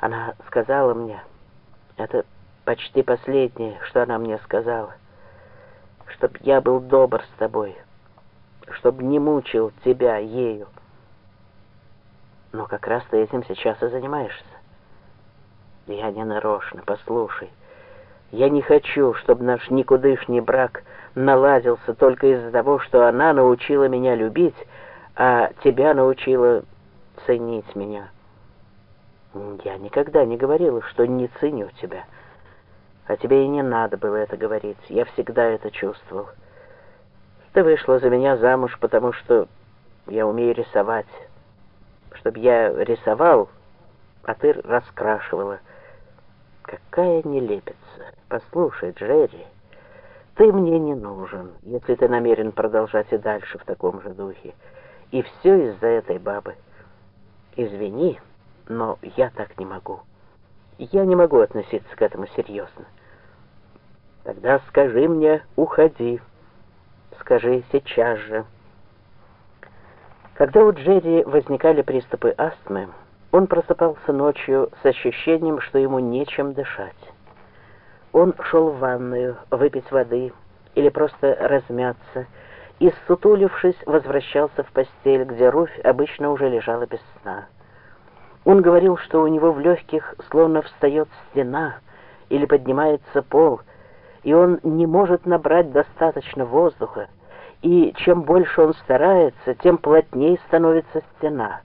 Она сказала мне, это почти последнее, что она мне сказала, чтоб я был добр с тобой, чтоб не мучил тебя ею. Но как раз ты этим сейчас и занимаешься. Я не нарочно, послушай. Я не хочу, чтобы наш никудышний брак наладился только из-за того, что она научила меня любить, а тебя научила ценить меня. Я никогда не говорила, что не ценю тебя. А тебе и не надо было это говорить. Я всегда это чувствовал. Ты вышла за меня замуж, потому что я умею рисовать. Чтобы я рисовал, а ты раскрашивала. Какая нелепица. Послушай, Джерри, ты мне не нужен, если ты намерен продолжать и дальше в таком же духе. И все из-за этой бабы. Извини, но я так не могу. Я не могу относиться к этому серьезно. Тогда скажи мне, уходи. Скажи сейчас же. Когда у Джерри возникали приступы астмы, он просыпался ночью с ощущением, что ему нечем дышать. Он шел в ванную выпить воды или просто размяться, и, сутулившись, возвращался в постель, где Руфь обычно уже лежала без сна. Он говорил, что у него в легких словно встает стена или поднимается пол, и он не может набрать достаточно воздуха, и чем больше он старается, тем плотнее становится стена.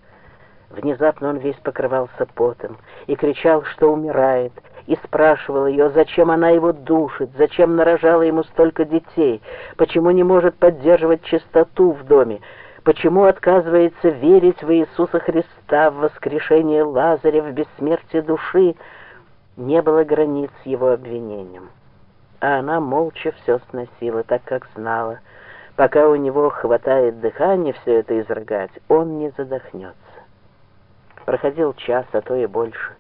Внезапно он весь покрывался потом и кричал, что умирает, и спрашивал ее, зачем она его душит, зачем нарожала ему столько детей, почему не может поддерживать чистоту в доме, почему отказывается верить в Иисуса Христа, в воскрешение Лазаря, в бессмертие души, не было границ его обвинениям. А она молча все сносила, так как знала, пока у него хватает дыхания все это изрыгать, он не задохнется. Проходил час, а то и больше.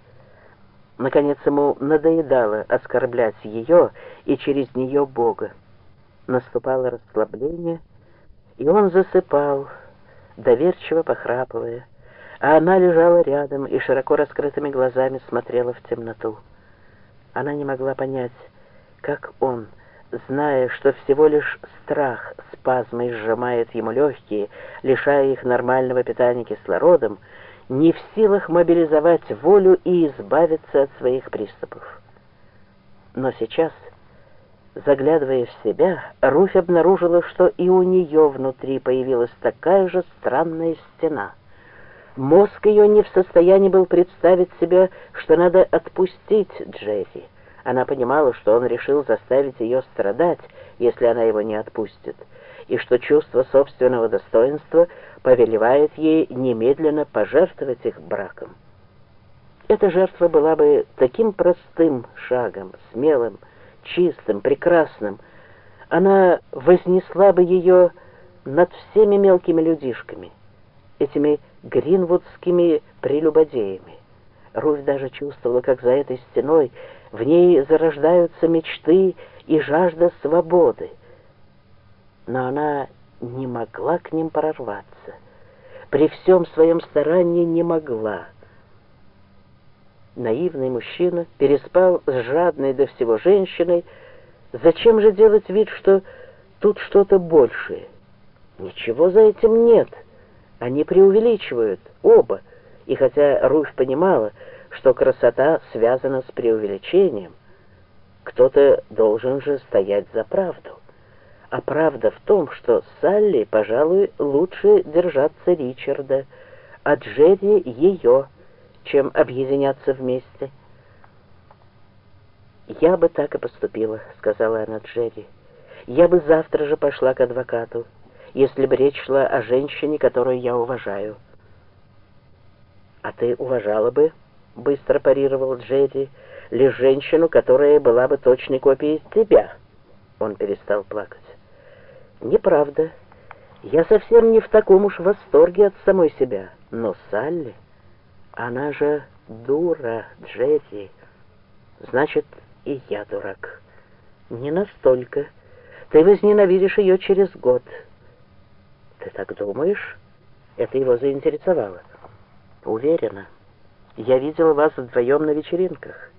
Наконец ему надоедало оскорблять ее и через нее Бога. Наступало расслабление, и он засыпал, доверчиво похрапывая, а она лежала рядом и широко раскрытыми глазами смотрела в темноту. Она не могла понять, как он, зная, что всего лишь страх спазмой сжимает ему легкие, лишая их нормального питания кислородом, не в силах мобилизовать волю и избавиться от своих приступов. Но сейчас, заглядывая в себя, Руфь обнаружила, что и у нее внутри появилась такая же странная стена. Мозг ее не в состоянии был представить себе, что надо отпустить Джесси. Она понимала, что он решил заставить ее страдать, если она его не отпустит, и что чувство собственного достоинства повелевает ей немедленно пожертвовать их браком. Эта жертва была бы таким простым шагом, смелым, чистым, прекрасным. Она вознесла бы ее над всеми мелкими людишками, этими гринвудскими прелюбодеями. Руфь даже чувствовала, как за этой стеной в ней зарождаются мечты и жажда свободы. Но она не могла к ним прорваться. При всем своем старании не могла. Наивный мужчина переспал с жадной до всего женщиной. Зачем же делать вид, что тут что-то большее? Ничего за этим нет. Они преувеличивают, оба. И хотя Руфь понимала, что красота связана с преувеличением, кто-то должен же стоять за правду. А правда в том, что Салли, пожалуй, лучше держаться Ричарда, а Джерри ее, чем объединяться вместе. «Я бы так и поступила», — сказала она Джерри. «Я бы завтра же пошла к адвокату, если бы речь шла о женщине, которую я уважаю». «А ты уважала бы?» — быстро парировал Джерри. «Лишь женщину, которая была бы точной копией тебя». Он перестал плакать. Неправда. Я совсем не в таком уж восторге от самой себя. Но Салли, она же дура, Джесси. Значит, и я дурак. Не настолько. Ты возненавидишь ее через год. Ты так думаешь? Это его заинтересовало. Уверена. Я видел вас вдвоем на вечеринках.